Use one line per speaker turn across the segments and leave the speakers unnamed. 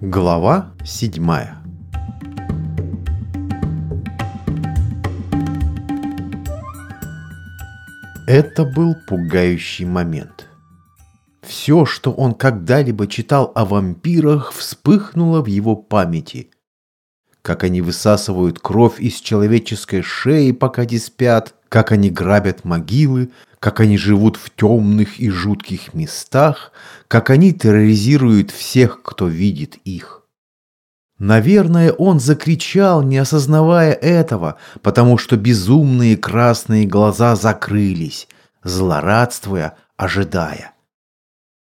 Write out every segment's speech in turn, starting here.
Глава седьмая Это был пугающий момент. Все, что он когда-либо читал о вампирах, вспыхнуло в его памяти. Как они высасывают кровь из человеческой шеи, пока те спят, как они грабят могилы, как они живут в темных и жутких местах, как они терроризируют всех, кто видит их. Наверное, он закричал, не осознавая этого, потому что безумные красные глаза закрылись, злорадствуя, ожидая.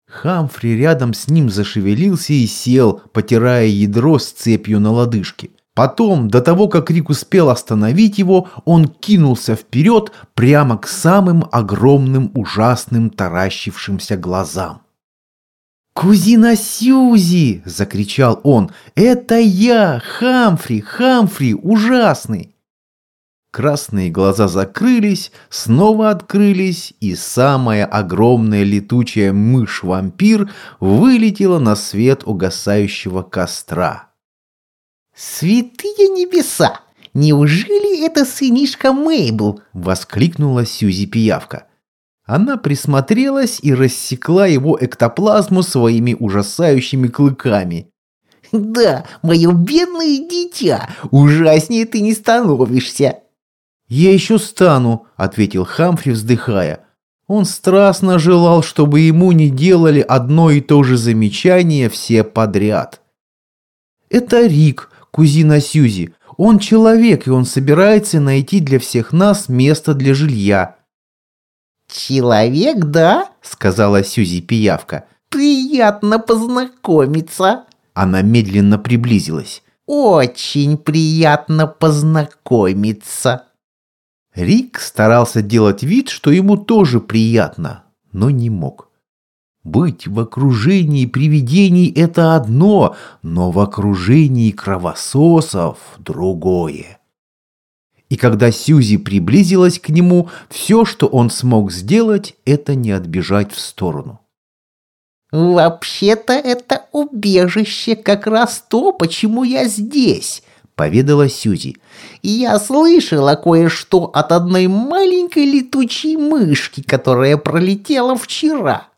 Хамфри рядом с ним зашевелился и сел, потирая ядро с цепью на лодыжке. Потом, до того, как Рик успел остановить его, он кинулся вперед прямо к самым огромным ужасным таращившимся глазам. «Кузина Сьюзи!» – закричал он. «Это я, Хамфри, Хамфри, ужасный!» Красные глаза закрылись, снова открылись, и самая огромная летучая мышь-вампир вылетела на свет угасающего костра.
«Святые небеса! Неужели это сынишка Мейбл?» — воскликнула Сьюзи Пиявка.
Она присмотрелась и рассекла его эктоплазму своими ужасающими клыками.
«Да, мое бедное дитя, ужаснее ты не становишься!»
«Я еще стану», — ответил Хамфри, вздыхая. Он страстно желал, чтобы ему не делали одно и то же замечание все подряд. «Это Рик», кузина Сьюзи. Он человек, и он собирается найти для всех нас место для жилья».
«Человек, да?» — сказала Сьюзи Пиявка. «Приятно познакомиться».
Она медленно приблизилась.
«Очень приятно познакомиться».
Рик старался делать вид, что ему тоже приятно, но не мог. Быть в окружении привидений – это одно, но в окружении кровососов – другое. И когда Сьюзи приблизилась к нему, все, что он смог сделать, это не отбежать в сторону.
«Вообще-то это убежище как раз то, почему я здесь», — поведала Сьюзи. «Я слышала кое-что от одной маленькой летучей мышки, которая пролетела вчера».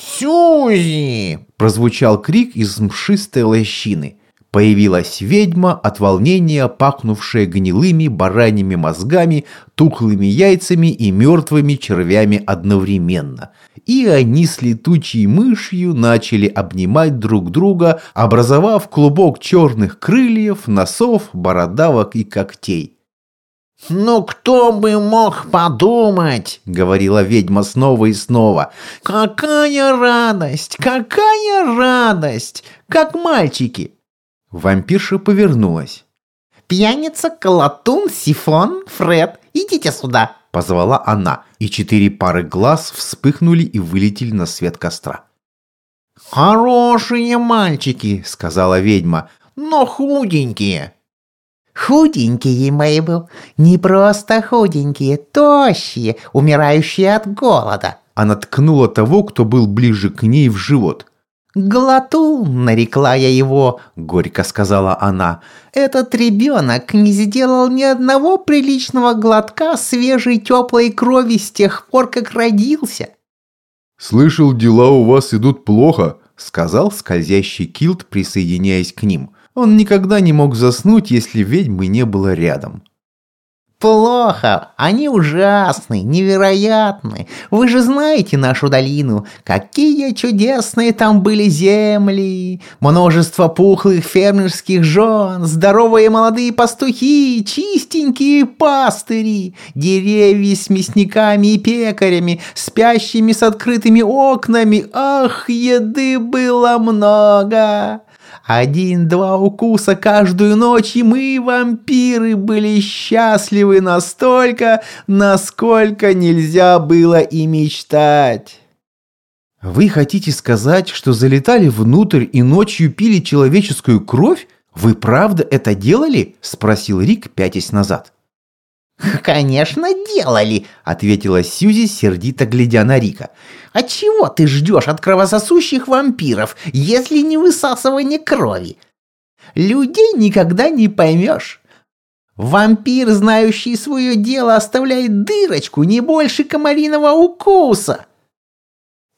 «Сюзи!» – прозвучал крик из мшистой лощины. Появилась ведьма, от волнения пахнувшая гнилыми бараньими мозгами, тухлыми яйцами и мертвыми червями одновременно. И они с летучей мышью начали обнимать друг друга, образовав клубок черных крыльев, носов, бородавок и когтей.
«Ну кто бы мог подумать?» — говорила ведьма снова и снова. «Какая радость! Какая радость! Как мальчики!»
Вампирша повернулась.
«Пьяница, колотун, сифон, Фред, идите сюда!»
— позвала она, и четыре пары глаз вспыхнули и вылетели на свет костра.
«Хорошие мальчики!» — сказала ведьма, — «но худенькие!» Худенькие, Мейбл, не просто худенькие, тощие, умирающие от голода.
Она ткнула того, кто был ближе к ней в живот.
«Глотун!» — нарекла я его, — горько сказала она. «Этот ребенок не сделал ни одного приличного глотка свежей теплой крови с тех пор, как родился».
«Слышал, дела у вас идут плохо», — сказал скользящий килт, присоединяясь к ним. Он никогда не мог заснуть, если ведьмы не было рядом.
«Плохо. Они ужасны, невероятны. Вы же знаете нашу долину. Какие чудесные там были земли. Множество пухлых фермерских жен, здоровые молодые пастухи, чистенькие пастыри, деревья с мясниками и пекарями, спящими с открытыми окнами. Ах, еды было много!» Один-два укуса каждую ночь, и мы, вампиры, были счастливы настолько, насколько нельзя было и мечтать.
Вы хотите сказать, что залетали внутрь и ночью пили человеческую кровь? Вы правда это делали? Спросил Рик, пятясь назад.
«Конечно, делали», — ответила Сьюзи, сердито глядя на Рика. «А чего ты ждешь от кровососущих вампиров, если не высасывание крови? Людей никогда не поймешь. Вампир, знающий свое дело, оставляет дырочку не больше комариного укуса».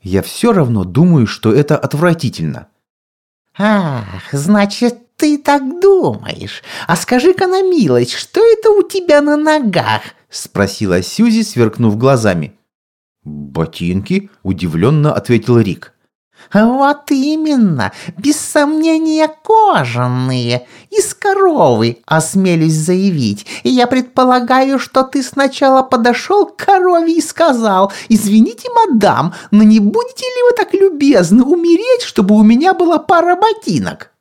«Я все равно думаю, что это отвратительно».
«Ах, значит, ты так думаешь? А скажи-ка на милость, что это у тебя на ногах?»
— спросила Сьюзи, сверкнув глазами. «Ботинки?» — удивленно ответил Рик.
«Вот именно, без сомнения кожаные, из коровы, осмелюсь заявить. И я предполагаю, что ты сначала подошел к корове и сказал, «Извините, мадам, но не будете ли вы так любезны умереть, чтобы у меня была пара ботинок?»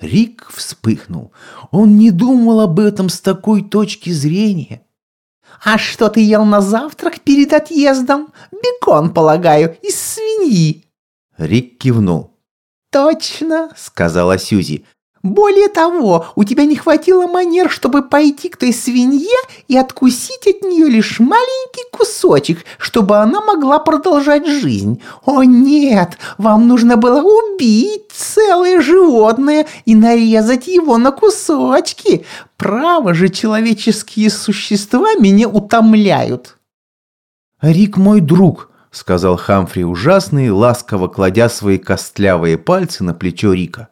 Рик вспыхнул. Он не думал об этом с такой точки зрения.
«А что ты ел на завтрак перед отъездом? Бекон, полагаю, из свиньи».
Рик кивнул.
«Точно», — сказала Сьюзи. Более того, у тебя не хватило манер, чтобы пойти к той свинье и откусить от нее лишь маленький кусочек, чтобы она могла продолжать жизнь. О нет, вам нужно было убить целое животное и нарезать его на кусочки. Право же, человеческие существа меня утомляют.
Рик мой друг, — сказал Хамфри ужасный, ласково кладя свои костлявые пальцы на плечо Рика.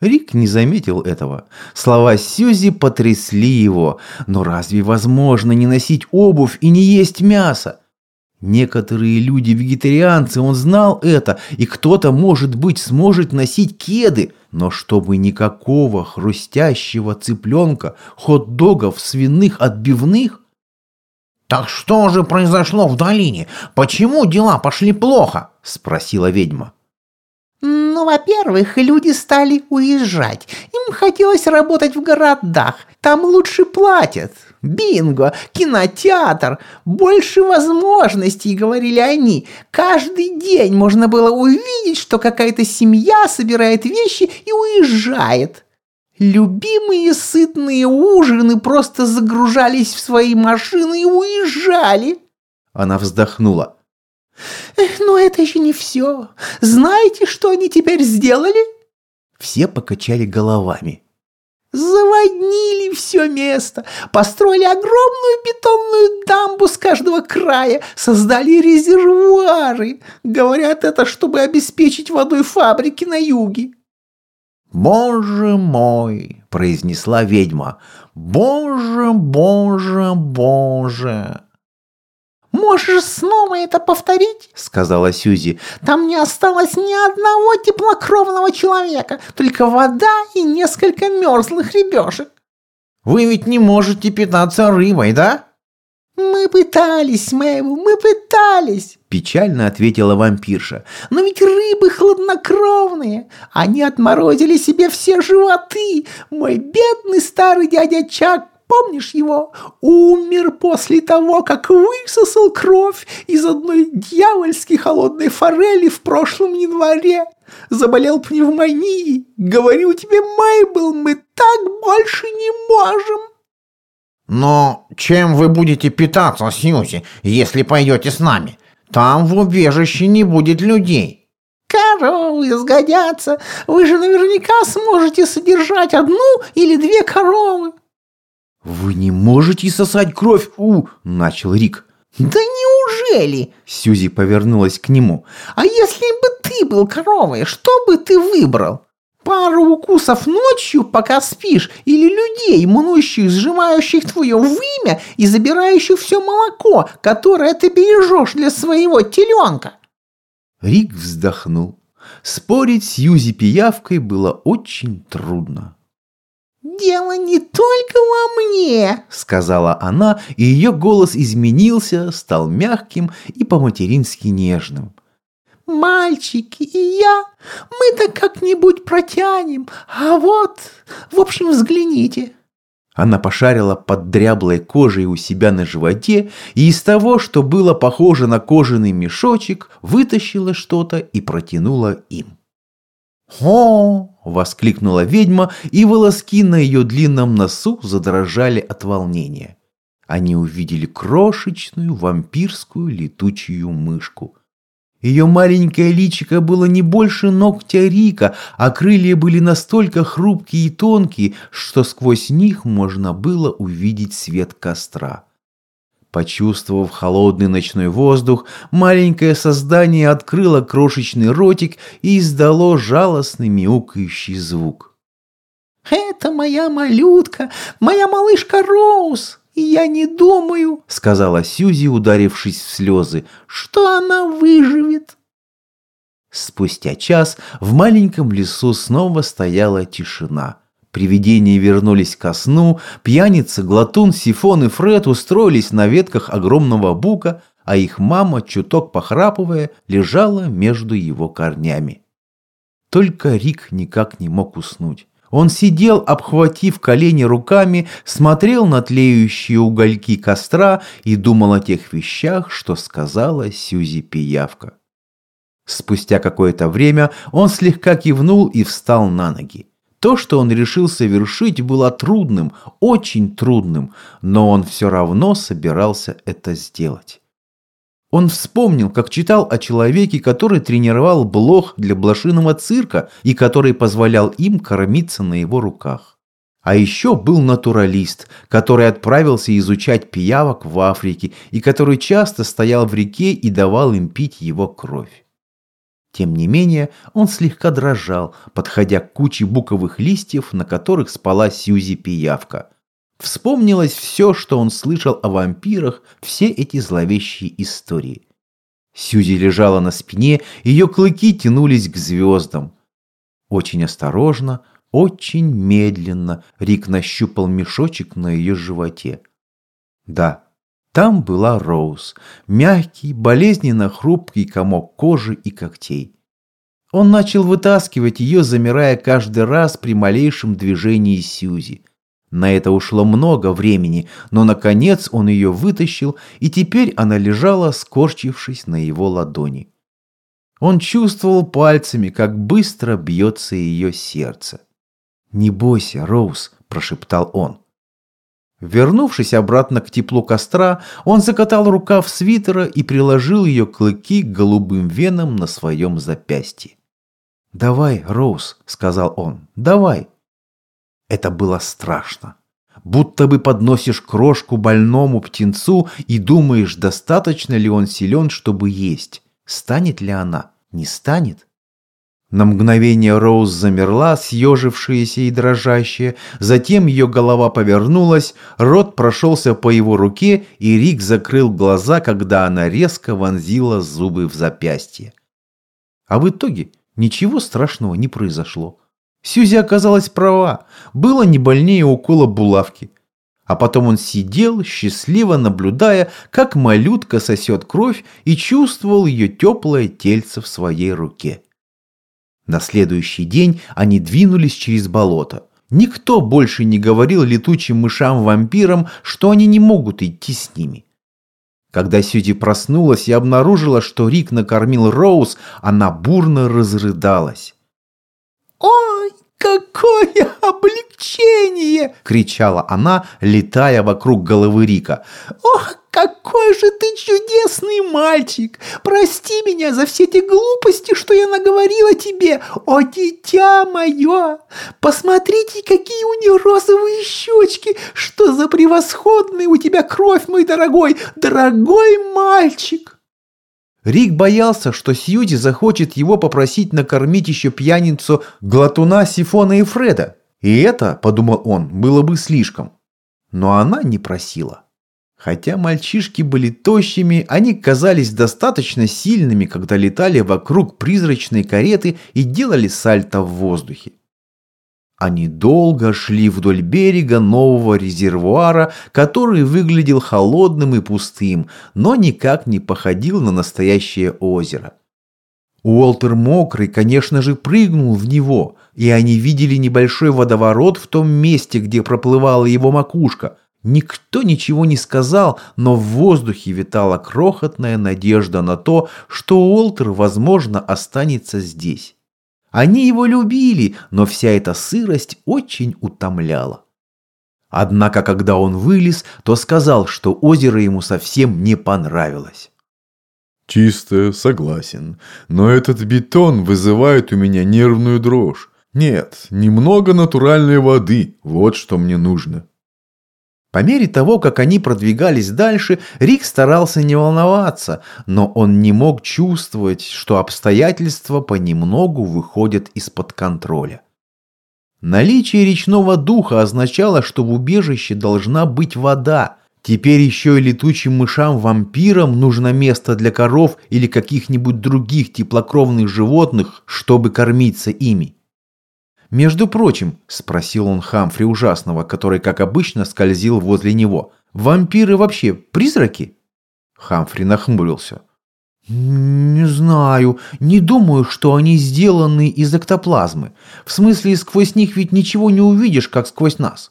Рик не заметил этого. Слова Сьюзи потрясли его. Но разве возможно не носить обувь и не есть мясо? Некоторые люди-вегетарианцы, он знал это, и кто-то, может быть, сможет носить кеды, но чтобы никакого хрустящего цыпленка, хот-догов, свиных отбивных?
«Так что же произошло в долине? Почему дела пошли плохо?» – спросила ведьма. Ну, во-первых, люди стали уезжать. Им хотелось работать в городах. Там лучше платят. Бинго, кинотеатр, больше возможностей, говорили они. Каждый день можно было увидеть, что какая-то семья собирает вещи и уезжает. Любимые сытные ужины просто загружались в свои машины и уезжали.
Она вздохнула.
Но это еще не все. Знаете, что они теперь сделали?
Все покачали головами.
Заводнили все место, построили огромную бетонную дамбу с каждого края, создали резервуары. Говорят это, чтобы обеспечить водой фабрики на юге.
«Боже мой!» – произнесла ведьма. «Боже, боже, боже!»
«Можешь снова это повторить?» — сказала Сьюзи. «Там не осталось ни одного теплокровного человека, только вода и несколько мерзлых ребешек».
«Вы ведь не можете питаться рыбой, да?»
«Мы пытались, Мэйбл, мы пытались!» Печально ответила вампирша. «Но ведь рыбы хладнокровные! Они отморозили себе все животы! Мой бедный старый дядя Чак Помнишь его? Умер после того, как высосал кровь из одной дьявольски холодной форели в прошлом январе. Заболел пневмонией. Говорю тебе, Майбл, мы так больше не можем.
Но чем вы будете питаться, Сьюзи, если пойдете с нами? Там в убежище не будет людей.
Коровы сгодятся. Вы же наверняка сможете содержать одну или две коровы.
«Вы не можете сосать кровь у...» – начал Рик.
«Да неужели?» – Сьюзи повернулась к нему. «А если бы ты был коровой, что бы ты выбрал? Пару укусов ночью, пока спишь, или людей, мнущих, сжимающих твое вымя и забирающих все молоко, которое ты бережешь для своего теленка?»
Рик вздохнул. Спорить с Юзи пиявкой было очень трудно.
«Дело не только во мне», — сказала
она, и ее голос изменился, стал мягким и по-матерински нежным.
«Мальчики и я, мы-то как-нибудь протянем, а вот, в общем, взгляните».
Она пошарила под дряблой кожей у себя на животе и из того, что было похоже на кожаный мешочек, вытащила что-то и протянула им. «О!» – воскликнула ведьма, и волоски на ее длинном носу задрожали от волнения. они увидели крошечную вампирскую летучую мышку. Ее маленькое личико было не больше ногтя Рика, а крылья были настолько хрупкие и тонкие, что сквозь них можно было увидеть свет костра. Почувствовав холодный ночной воздух, маленькое создание открыло крошечный ротик и издало жалостный мяукающий звук.
«Это моя малютка, моя малышка Роуз!» И я не думаю, — сказала Сьюзи, ударившись в слезы, — что она выживет.
Спустя час в маленьком лесу снова стояла тишина. Привидения вернулись ко сну, пьяница, глотун, сифон и Фред устроились на ветках огромного бука, а их мама, чуток похрапывая, лежала между его корнями. Только Рик никак не мог уснуть. Он сидел, обхватив колени руками, смотрел на тлеющие угольки костра и думал о тех вещах, что сказала Сюзи Пиявка. Спустя какое-то время он слегка кивнул и встал на ноги. То, что он решил совершить, было трудным, очень трудным, но он все равно собирался это сделать. Он вспомнил, как читал о человеке, который тренировал блох для блошиного цирка и который позволял им кормиться на его руках. А еще был натуралист, который отправился изучать пиявок в Африке и который часто стоял в реке и давал им пить его кровь. Тем не менее, он слегка дрожал, подходя к куче буковых листьев, на которых спала Сьюзи пиявка – Вспомнилось все, что он слышал о вампирах, все эти зловещие истории. Сьюзи лежала на спине, ее клыки тянулись к звездам. Очень осторожно, очень медленно Рик нащупал мешочек на ее животе. Да, там была Роуз, мягкий, болезненно хрупкий комок кожи и когтей. Он начал вытаскивать ее, замирая каждый раз при малейшем движении Сьюзи. На это ушло много времени, но наконец он ее вытащил, и теперь она лежала, скорчившись на его ладони. Он чувствовал пальцами, как быстро бьется ее сердце. «Не бойся, Роуз», – прошептал он. Вернувшись обратно к теплу костра, он закатал рукав свитера и приложил ее клыки к голубым венам на своем запястье. «Давай, Роуз», – сказал он, – «давай». Это было страшно. Будто бы подносишь крошку больному птенцу и думаешь, достаточно ли он силен, чтобы есть. Станет ли она? Не станет? На мгновение Роуз замерла, съежившаяся и дрожащая, затем ее голова повернулась, рот прошелся по его руке, и Рик закрыл глаза, когда она резко вонзила зубы в запястье. А в итоге ничего страшного не произошло. Сьюзи оказалась права, было не больнее укола булавки. А потом он сидел, счастливо наблюдая, как малютка сосет кровь и чувствовал ее теплое тельце в своей руке. На следующий день они двинулись через болото. Никто больше не говорил летучим мышам-вампирам, что они не могут идти с ними. Когда Сьюзи проснулась и обнаружила, что Рик накормил Роуз, она бурно разрыдалась.
«Ой, какое облегчение!» — кричала она, летая вокруг головы Рика. «Ох, какой же ты чудесный мальчик! Прости меня за все те глупости, что я наговорила тебе! О, дитя мое! Посмотрите, какие у нее розовые щечки! Что за превосходная у тебя кровь, мой дорогой, дорогой мальчик!»
Рик боялся, что Сьюзи захочет его попросить накормить еще пьяницу Глотуна, Сифона и Фреда. И это, подумал он, было бы слишком. Но она не просила. Хотя мальчишки были тощими, они казались достаточно сильными, когда летали вокруг призрачной кареты и делали сальто в воздухе. Они долго шли вдоль берега нового резервуара, который выглядел холодным и пустым, но никак не походил на настоящее озеро. Уолтер Мокрый, конечно же, прыгнул в него, и они видели небольшой водоворот в том месте, где проплывала его макушка. Никто ничего не сказал, но в воздухе витала крохотная надежда на то, что Уолтер, возможно, останется здесь. Они его любили, но вся эта сырость очень утомляла. Однако, когда он вылез, то сказал, что озеро ему совсем не понравилось.
Чистое, согласен. Но этот бетон вызывает у меня нервную дрожь. Нет, немного натуральной воды. Вот что мне нужно.
По мере того, как они продвигались дальше, Рик старался не волноваться, но он не мог чувствовать, что обстоятельства понемногу выходят из-под контроля. Наличие речного духа означало, что в убежище должна быть вода. Теперь еще и летучим мышам-вампирам нужно место для коров или каких-нибудь других теплокровных животных, чтобы кормиться ими. «Между прочим», – спросил он Хамфри Ужасного, который, как обычно, скользил возле него, – «вампиры вообще призраки?» Хамфри нахмурился. «Не знаю. Не думаю, что они сделаны из эктоплазмы. В смысле, сквозь них ведь ничего не увидишь, как сквозь нас».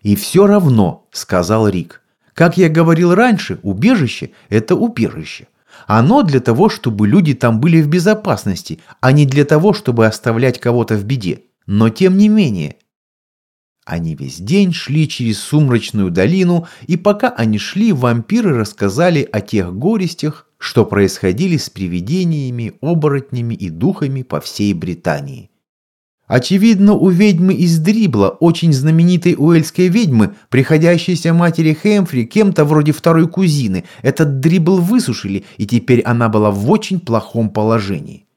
«И все равно», — сказал Рик. «Как я говорил раньше, убежище — это убежище. Оно для того, чтобы люди там были в безопасности, а не для того, чтобы оставлять кого-то в беде. Но тем не менее, они весь день шли через сумрачную долину, и пока они шли, вампиры рассказали о тех горестях, что происходили с привидениями, оборотнями и духами по всей Британии. Очевидно, у ведьмы из Дрибла, очень знаменитой уэльской ведьмы, приходящейся матери Хэмфри, кем-то вроде второй кузины, этот Дрибл высушили, и теперь она была в очень плохом положении.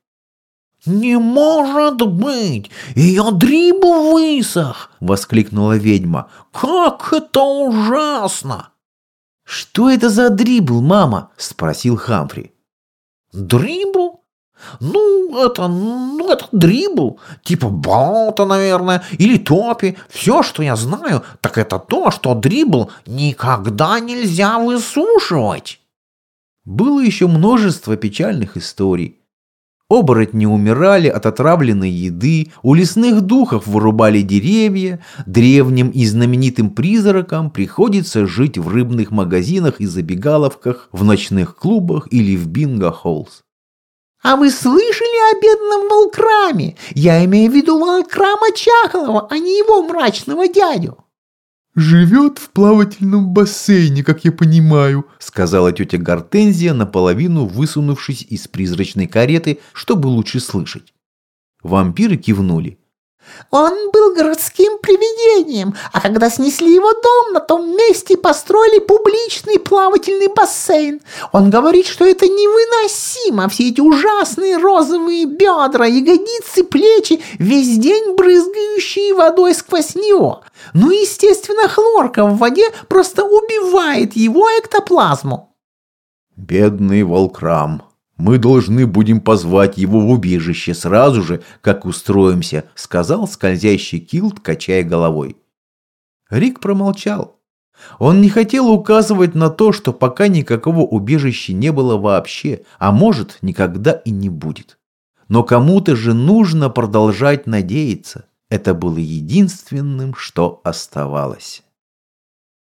«Не может быть! Ее дрибу высох!» — воскликнула ведьма. «Как это ужасно!»
«Что это за дрибл, мама?» — спросил Хамфри.
«Дрибл? Ну, это, ну, это дрибл. Типа болото, наверное, или топи. Все, что я знаю, так это то, что дрибл никогда нельзя высушивать».
Было еще множество печальных историй. Оборотни умирали от отравленной еды, у лесных духов вырубали деревья, древним и знаменитым призракам приходится жить в рыбных магазинах и забегаловках, в ночных клубах или в бинго-холлс.
«А вы слышали о бедном Волкраме? Я имею в виду Волкрама Чахлова, а не его мрачного дядю».
«Живет в плавательном бассейне, как я понимаю»,
сказала тетя Гортензия, наполовину высунувшись из призрачной кареты, чтобы лучше слышать. Вампиры кивнули.
Он был городским привидением, а когда снесли его дом, на том месте построили публичный плавательный бассейн. Он говорит, что это невыносимо, все эти ужасные розовые бедра, ягодицы, плечи, весь день брызгающие водой сквозь него. Ну, естественно, хлорка в воде просто убивает его эктоплазму.
Бедный волкрам, мы должны будем позвать его в убежище сразу же, как устроимся», — сказал скользящий килт, качая головой. Рик промолчал. Он не хотел указывать на то, что пока никакого убежища не было вообще, а может, никогда и не будет. Но кому-то же нужно продолжать надеяться. Это было единственным, что оставалось.